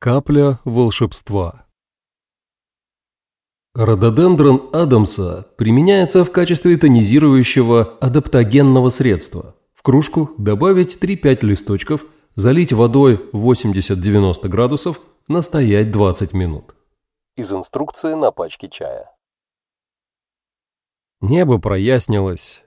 Капля волшебства. Рододендрон Адамса применяется в качестве тонизирующего адаптогенного средства. В кружку добавить 3-5 листочков, залить водой 80-90 градусов, настоять 20 минут. Из инструкции на пачке чая. Небо прояснилось,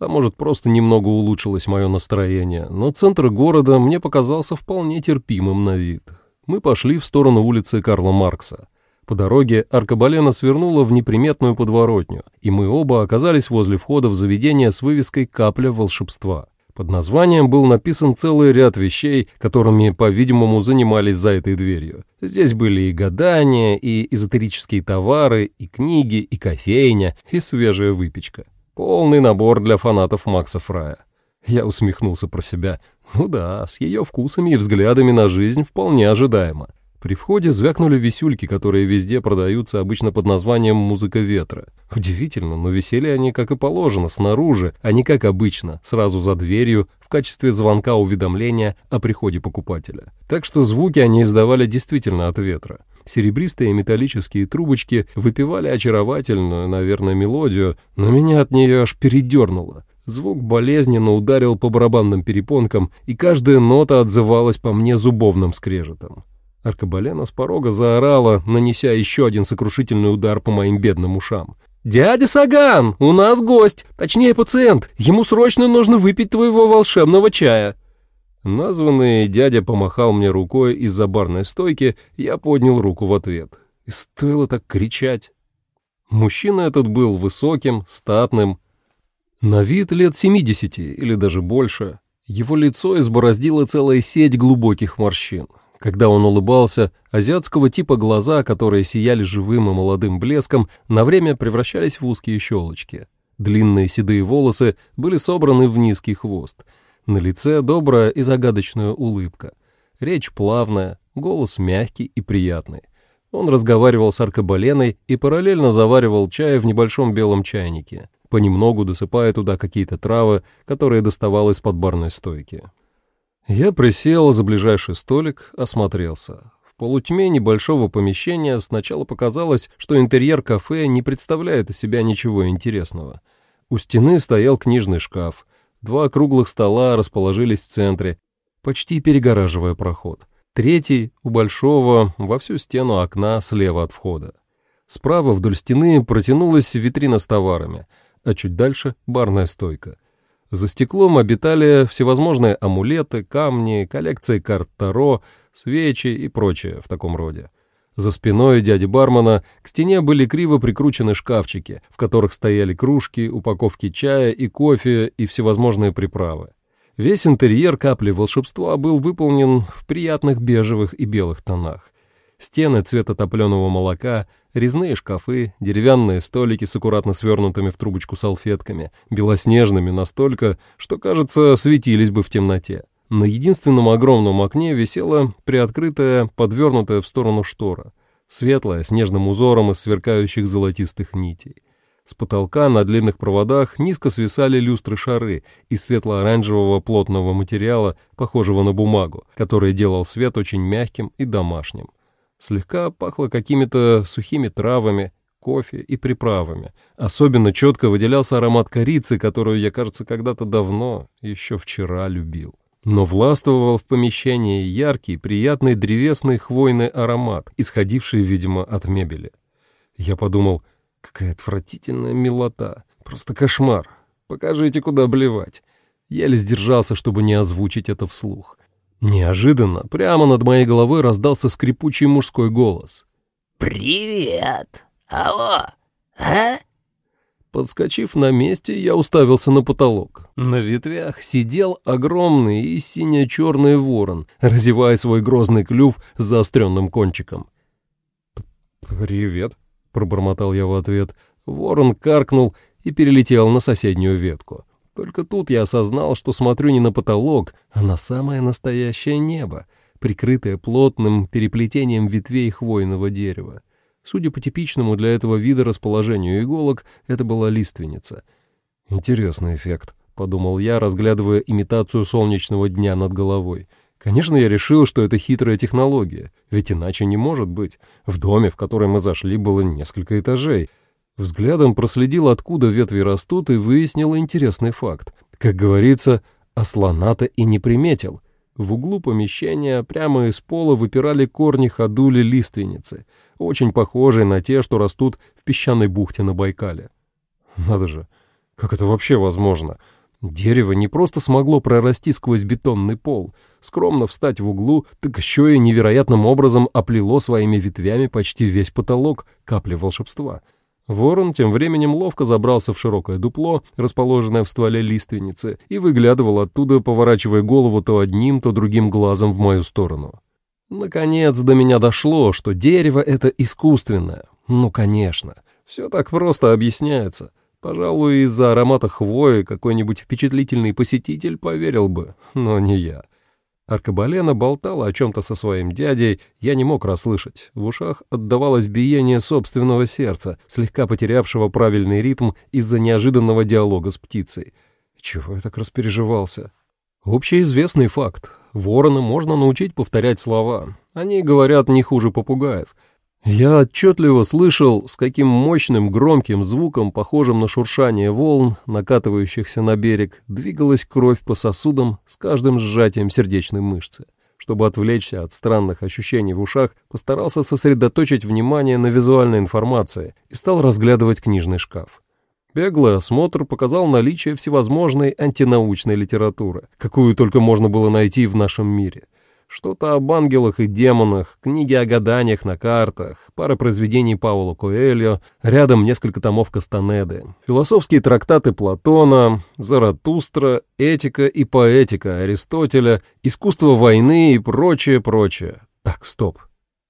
а может просто немного улучшилось мое настроение, но центр города мне показался вполне терпимым на вид мы пошли в сторону улицы Карла Маркса. По дороге Аркабалена свернула в неприметную подворотню, и мы оба оказались возле входа в заведение с вывеской «Капля волшебства». Под названием был написан целый ряд вещей, которыми, по-видимому, занимались за этой дверью. Здесь были и гадания, и эзотерические товары, и книги, и кофейня, и свежая выпечка. Полный набор для фанатов Макса Фрая. Я усмехнулся про себя. Ну да, с ее вкусами и взглядами на жизнь вполне ожидаемо. При входе звякнули висюльки, которые везде продаются обычно под названием «музыка ветра». Удивительно, но висели они, как и положено, снаружи, а не как обычно, сразу за дверью, в качестве звонка уведомления о приходе покупателя. Так что звуки они издавали действительно от ветра. Серебристые металлические трубочки выпивали очаровательную, наверное, мелодию, но меня от нее аж передернуло. Звук болезненно ударил по барабанным перепонкам, и каждая нота отзывалась по мне зубовным скрежетом. Аркабалена с порога заорала, нанеся еще один сокрушительный удар по моим бедным ушам. «Дядя Саган, у нас гость, точнее пациент. Ему срочно нужно выпить твоего волшебного чая». Названный дядя помахал мне рукой из-за барной стойки, я поднял руку в ответ. И стоило так кричать. Мужчина этот был высоким, статным, на вид лет 70 или даже больше. Его лицо избороздило целая сеть глубоких морщин. Когда он улыбался, азиатского типа глаза, которые сияли живым и молодым блеском, на время превращались в узкие щелочки. Длинные седые волосы были собраны в низкий хвост. На лице добрая и загадочная улыбка. Речь плавная, голос мягкий и приятный. Он разговаривал с аркабаленой и параллельно заваривал чай в небольшом белом чайнике понемногу досыпая туда какие-то травы, которые доставал из-под барной стойки. Я присел за ближайший столик, осмотрелся. В полутьме небольшого помещения сначала показалось, что интерьер кафе не представляет из себя ничего интересного. У стены стоял книжный шкаф, два круглых стола расположились в центре, почти перегораживая проход. Третий, у большого, во всю стену окна слева от входа. Справа вдоль стены протянулась витрина с товарами — а чуть дальше — барная стойка. За стеклом обитали всевозможные амулеты, камни, коллекции карт Таро, свечи и прочее в таком роде. За спиной дяди бармена к стене были криво прикручены шкафчики, в которых стояли кружки, упаковки чая и кофе и всевозможные приправы. Весь интерьер капли волшебства был выполнен в приятных бежевых и белых тонах. Стены цвета топленого молока, резные шкафы, деревянные столики с аккуратно свернутыми в трубочку салфетками, белоснежными настолько, что, кажется, светились бы в темноте. На единственном огромном окне висела приоткрытая, подвернутая в сторону штора, светлая, с нежным узором из сверкающих золотистых нитей. С потолка на длинных проводах низко свисали люстры-шары из светло-оранжевого плотного материала, похожего на бумагу, который делал свет очень мягким и домашним. Слегка пахло какими-то сухими травами, кофе и приправами. Особенно четко выделялся аромат корицы, которую я, кажется, когда-то давно, еще вчера любил. Но властвовал в помещении яркий, приятный древесный хвойный аромат, исходивший, видимо, от мебели. Я подумал, какая отвратительная милота, просто кошмар. Покажите, куда блевать. Еле сдержался, чтобы не озвучить это вслух. Неожиданно прямо над моей головой раздался скрипучий мужской голос. «Привет! Алло! А?» Подскочив на месте, я уставился на потолок. На ветвях сидел огромный и сине-черный ворон, разевая свой грозный клюв с заостренным кончиком. «Привет», — пробормотал я в ответ. Ворон каркнул и перелетел на соседнюю ветку. Только тут я осознал, что смотрю не на потолок, а на самое настоящее небо, прикрытое плотным переплетением ветвей хвойного дерева. Судя по типичному для этого вида расположению иголок, это была лиственница. «Интересный эффект», — подумал я, разглядывая имитацию солнечного дня над головой. Конечно, я решил, что это хитрая технология, ведь иначе не может быть. В доме, в который мы зашли, было несколько этажей. Взглядом проследил, откуда ветви растут, и выяснил интересный факт. Как говорится, а слона-то и не приметил. В углу помещения прямо из пола выпирали корни ходули лиственницы, очень похожие на те, что растут в песчаной бухте на Байкале. Надо же, как это вообще возможно? Дерево не просто смогло прорасти сквозь бетонный пол, скромно встать в углу, так еще и невероятным образом оплело своими ветвями почти весь потолок капли волшебства. Ворон тем временем ловко забрался в широкое дупло, расположенное в стволе лиственницы, и выглядывал оттуда, поворачивая голову то одним, то другим глазом в мою сторону. Наконец до меня дошло, что дерево — это искусственное. Ну, конечно, все так просто объясняется. Пожалуй, из-за аромата хвои какой-нибудь впечатлительный посетитель поверил бы, но не я. Аркабалена болтала о чем-то со своим дядей, я не мог расслышать. В ушах отдавалось биение собственного сердца, слегка потерявшего правильный ритм из-за неожиданного диалога с птицей. Чего я так распереживался? Общеизвестный факт. Ворона можно научить повторять слова. Они говорят не хуже попугаев — я отчетливо слышал, с каким мощным громким звуком, похожим на шуршание волн, накатывающихся на берег, двигалась кровь по сосудам с каждым сжатием сердечной мышцы. Чтобы отвлечься от странных ощущений в ушах, постарался сосредоточить внимание на визуальной информации и стал разглядывать книжный шкаф. Беглый осмотр показал наличие всевозможной антинаучной литературы, какую только можно было найти в нашем мире — что-то об ангелах и демонах, книги о гаданиях на картах, пара произведений Паула Коэльо, рядом несколько томов Кастанеды, философские трактаты Платона, Заратустра, этика и поэтика Аристотеля, искусство войны и прочее, прочее. Так, стоп.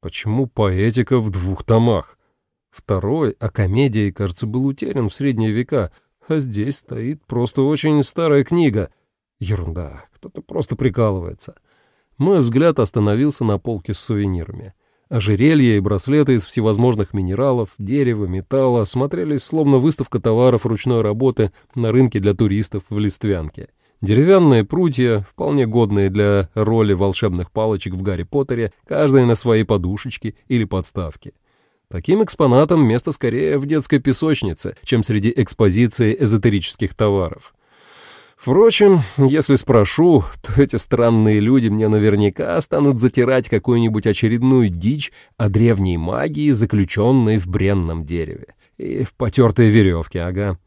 Почему поэтика в двух томах? Второй, о комедии, кажется, был утерян в средние века, а здесь стоит просто очень старая книга. Ерунда, кто-то просто прикалывается. Мой взгляд остановился на полке с сувенирами. Ожерелья и браслеты из всевозможных минералов, дерева, металла смотрелись словно выставка товаров ручной работы на рынке для туристов в Листвянке. Деревянные прутья, вполне годные для роли волшебных палочек в Гарри Поттере, каждая на своей подушечке или подставке. Таким экспонатом место скорее в детской песочнице, чем среди экспозиции эзотерических товаров. Впрочем, если спрошу, то эти странные люди мне наверняка станут затирать какую-нибудь очередную дичь о древней магии, заключенной в бренном дереве. И в потертой веревке, ага.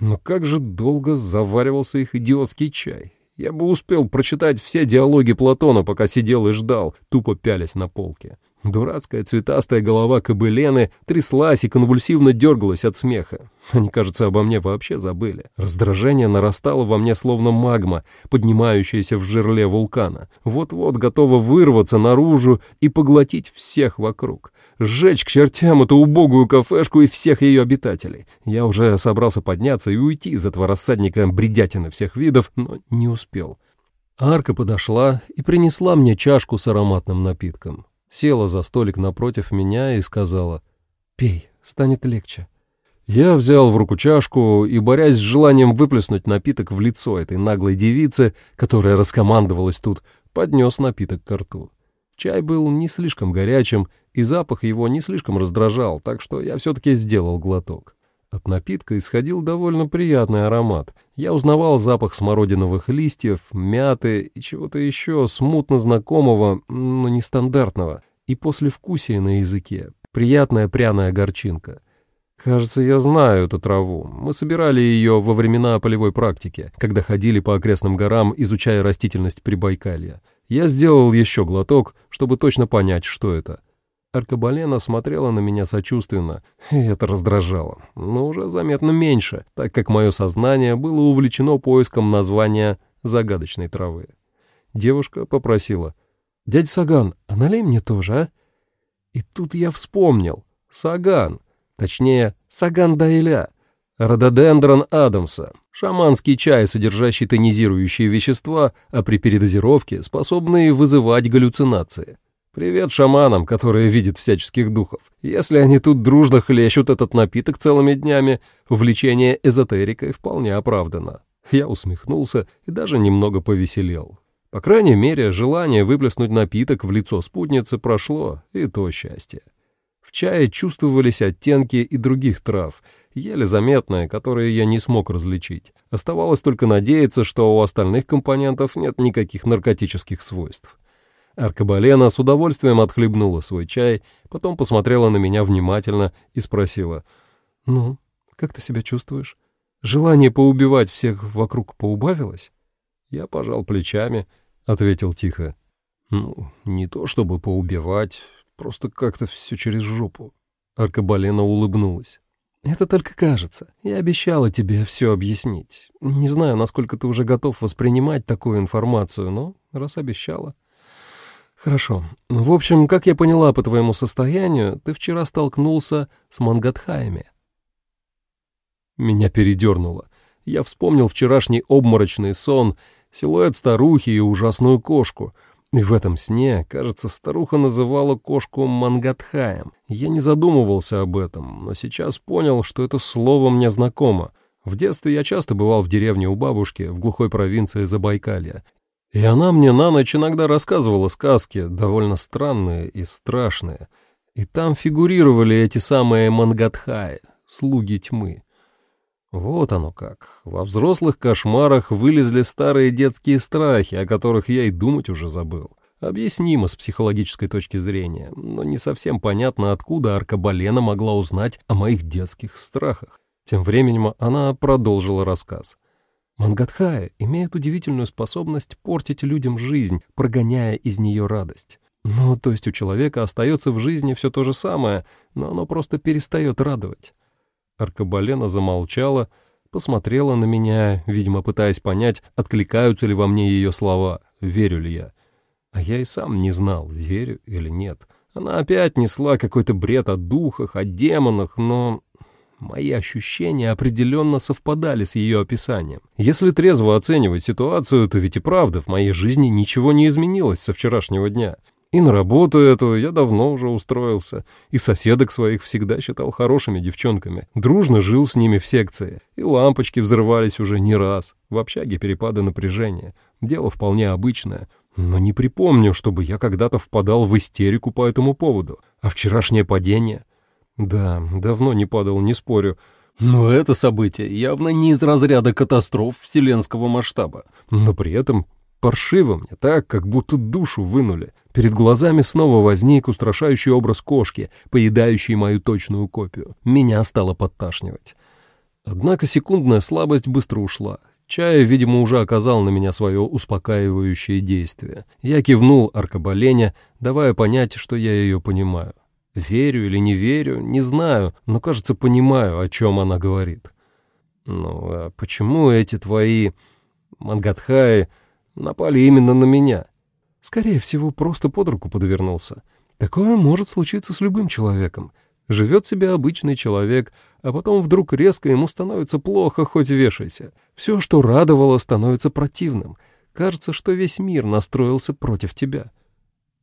Но как же долго заваривался их идиотский чай. Я бы успел прочитать все диалоги Платона, пока сидел и ждал, тупо пялясь на полке. Дурацкая цветастая голова кобылены тряслась и конвульсивно дергалась от смеха. Они, кажется, обо мне вообще забыли. Раздражение нарастало во мне словно магма, поднимающаяся в жерле вулкана. Вот-вот готова вырваться наружу и поглотить всех вокруг. Сжечь к чертям эту убогую кафешку и всех ее обитателей. Я уже собрался подняться и уйти из этого рассадника бредятины всех видов, но не успел. Арка подошла и принесла мне чашку с ароматным напитком села за столик напротив меня и сказала «Пей, станет легче». Я взял в руку чашку и, борясь с желанием выплеснуть напиток в лицо этой наглой девицы, которая раскомандовалась тут, поднес напиток к рту. Чай был не слишком горячим, и запах его не слишком раздражал, так что я все-таки сделал глоток. От напитка исходил довольно приятный аромат. Я узнавал запах смородиновых листьев, мяты и чего-то еще смутно знакомого, но нестандартного. И послевкусие на языке. Приятная пряная горчинка. Кажется, я знаю эту траву. Мы собирали ее во времена полевой практики, когда ходили по окрестным горам, изучая растительность Прибайкалья. Я сделал еще глоток, чтобы точно понять, что это. Аркабалена смотрела на меня сочувственно, и это раздражало, но уже заметно меньше, так как мое сознание было увлечено поиском названия загадочной травы. Девушка попросила, «Дядя Саган, а налей мне тоже, а?» И тут я вспомнил. Саган, точнее, Саган Дайля, рододендрон Адамса, шаманский чай, содержащий тонизирующие вещества, а при передозировке способные вызывать галлюцинации. Привет шаманам, которые видят всяческих духов. Если они тут дружно хлещут этот напиток целыми днями, увлечение эзотерикой вполне оправдано. Я усмехнулся и даже немного повеселел. По крайней мере, желание выплеснуть напиток в лицо спутницы прошло, и то счастье. В чае чувствовались оттенки и других трав, еле заметные, которые я не смог различить. Оставалось только надеяться, что у остальных компонентов нет никаких наркотических свойств. Аркабалена с удовольствием отхлебнула свой чай, потом посмотрела на меня внимательно и спросила, «Ну, как ты себя чувствуешь? Желание поубивать всех вокруг поубавилось?» Я пожал плечами, ответил тихо, «Ну, не то чтобы поубивать, просто как-то все через жопу». Аркабалена улыбнулась. «Это только кажется. Я обещала тебе все объяснить. Не знаю, насколько ты уже готов воспринимать такую информацию, но раз обещала...» «Хорошо. В общем, как я поняла по твоему состоянию, ты вчера столкнулся с Мангатхаями». Меня передернуло. Я вспомнил вчерашний обморочный сон, силуэт старухи и ужасную кошку — и в этом сне, кажется, старуха называла кошку Мангатхаем. Я не задумывался об этом, но сейчас понял, что это слово мне знакомо. В детстве я часто бывал в деревне у бабушки в глухой провинции Забайкалья. И она мне на ночь иногда рассказывала сказки, довольно странные и страшные. И там фигурировали эти самые Мангатхаи, слуги тьмы. Вот оно как. Во взрослых кошмарах вылезли старые детские страхи, о которых я и думать уже забыл. Объяснимо с психологической точки зрения, но не совсем понятно, откуда Аркабалена могла узнать о моих детских страхах. Тем временем она продолжила рассказ. Мангатхая имеет удивительную способность портить людям жизнь, прогоняя из нее радость. Ну, то есть у человека остается в жизни все то же самое, но оно просто перестает радовать. Аркабалена замолчала, посмотрела на меня, видимо, пытаясь понять, откликаются ли во мне ее слова, верю ли я. А я и сам не знал, верю или нет. Она опять несла какой-то бред о духах, о демонах, но мои ощущения определенно совпадали с ее описанием. Если трезво оценивать ситуацию, то ведь и правда в моей жизни ничего не изменилось со вчерашнего дня. И на работу эту я давно уже устроился, и соседок своих всегда считал хорошими девчонками. Дружно жил с ними в секции, и лампочки взрывались уже не раз, в общаге перепады напряжения. Дело вполне обычное, но не припомню, чтобы я когда-то впадал в истерику по этому поводу. А вчерашнее падение? Да, давно не падал, не спорю. Но это событие явно не из разряда катастроф вселенского масштаба. Но при этом Паршиво мне, так, как будто душу вынули. Перед глазами снова возник устрашающий образ кошки, поедающей мою точную копию. Меня стало подташнивать. Однако секундная слабость быстро ушла. Чай, видимо, уже оказал на меня свое успокаивающее действие. Я кивнул аркабалене, давая понять, что я ее понимаю. Верю или не верю, не знаю, но, кажется, понимаю, о чем она говорит. «Ну, а почему эти твои мангатхаи напали именно на меня. Скорее всего, просто под руку подвернулся. Такое может случиться с любым человеком. Живет себе обычный человек, а потом вдруг резко ему становится плохо, хоть вешайся. Все, что радовало, становится противным. Кажется, что весь мир настроился против тебя.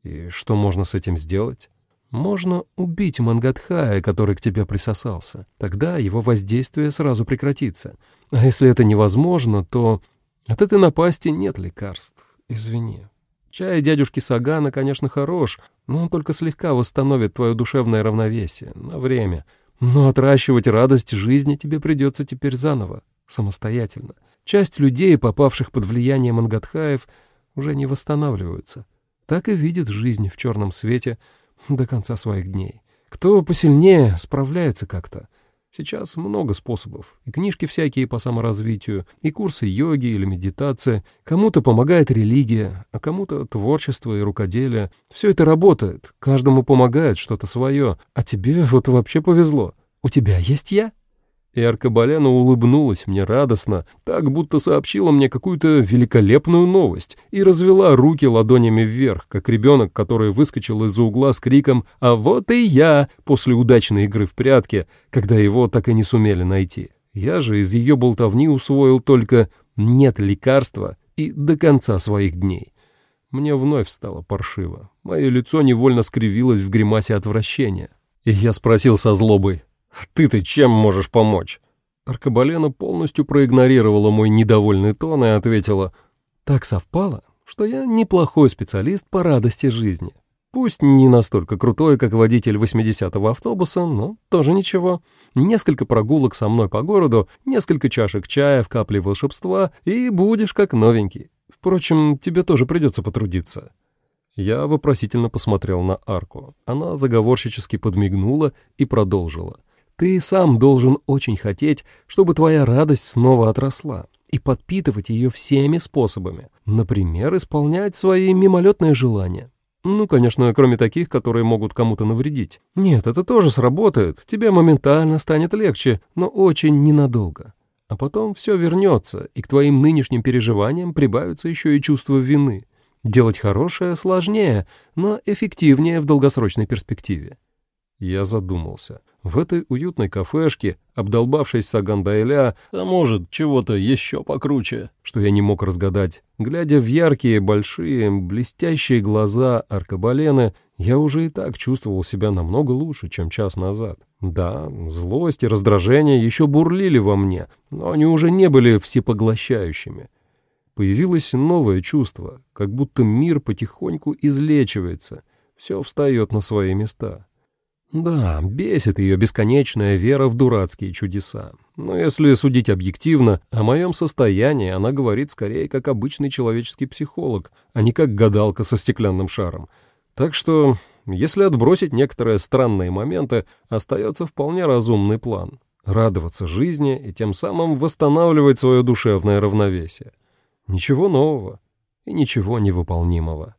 И что можно с этим сделать? Можно убить Мангадхая, который к тебе присосался. Тогда его воздействие сразу прекратится. А если это невозможно, то от этой напасти нет лекарств, извини. Чай дядюшки Сагана, конечно, хорош, но он только слегка восстановит твое душевное равновесие на время. Но отращивать радость жизни тебе придется теперь заново, самостоятельно. Часть людей, попавших под влияние Мангатхаев, уже не восстанавливаются. Так и видит жизнь в черном свете до конца своих дней. Кто посильнее, справляется как-то. Сейчас много способов. И книжки всякие по саморазвитию, и курсы йоги или медитация. Кому-то помогает религия, а кому-то творчество и рукоделие. Все это работает, каждому помогает что-то свое. А тебе вот вообще повезло. У тебя есть я? И Аркабаляна улыбнулась мне радостно, так будто сообщила мне какую-то великолепную новость и развела руки ладонями вверх, как ребенок, который выскочил из-за угла с криком «А вот и я!» после удачной игры в прятки, когда его так и не сумели найти. Я же из ее болтовни усвоил только «нет лекарства» и «до конца своих дней». Мне вновь стало паршиво. Мое лицо невольно скривилось в гримасе отвращения. И я спросил со злобой ты-то чем можешь помочь?» Аркабалена полностью проигнорировала мой недовольный тон и ответила, «Так совпало, что я неплохой специалист по радости жизни. Пусть не настолько крутой, как водитель 80-го автобуса, но тоже ничего. Несколько прогулок со мной по городу, несколько чашек чая в капле волшебства, и будешь как новенький. Впрочем, тебе тоже придется потрудиться». Я вопросительно посмотрел на арку. Она заговорщически подмигнула и продолжила. «Ты сам должен очень хотеть, чтобы твоя радость снова отросла, и подпитывать ее всеми способами. Например, исполнять свои мимолетные желания. Ну, конечно, кроме таких, которые могут кому-то навредить. Нет, это тоже сработает, тебе моментально станет легче, но очень ненадолго. А потом все вернется, и к твоим нынешним переживаниям прибавится еще и чувство вины. Делать хорошее сложнее, но эффективнее в долгосрочной перспективе. Я задумался. В этой уютной кафешке, обдолбавшись Сагандайля, а может, чего-то еще покруче, что я не мог разгадать, глядя в яркие, большие, блестящие глаза аркабалены, я уже и так чувствовал себя намного лучше, чем час назад. Да, злость и раздражение еще бурлили во мне, но они уже не были всепоглощающими. Появилось новое чувство, как будто мир потихоньку излечивается, все встает на свои места. Да, бесит ее бесконечная вера в дурацкие чудеса. Но если судить объективно, о моем состоянии она говорит скорее как обычный человеческий психолог, а не как гадалка со стеклянным шаром. Так что, если отбросить некоторые странные моменты, остается вполне разумный план — радоваться жизни и тем самым восстанавливать свое душевное равновесие. Ничего нового и ничего невыполнимого.